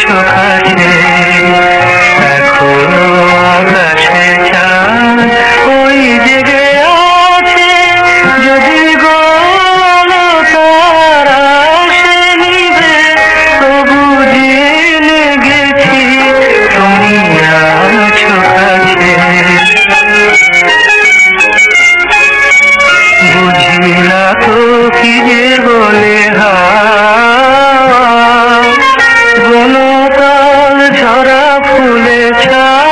সুখার ऐसा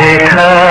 देखा